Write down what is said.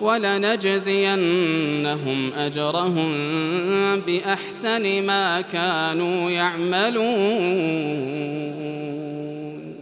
ولنجزينهم أجرهم بأحسن ما كانوا يعملون.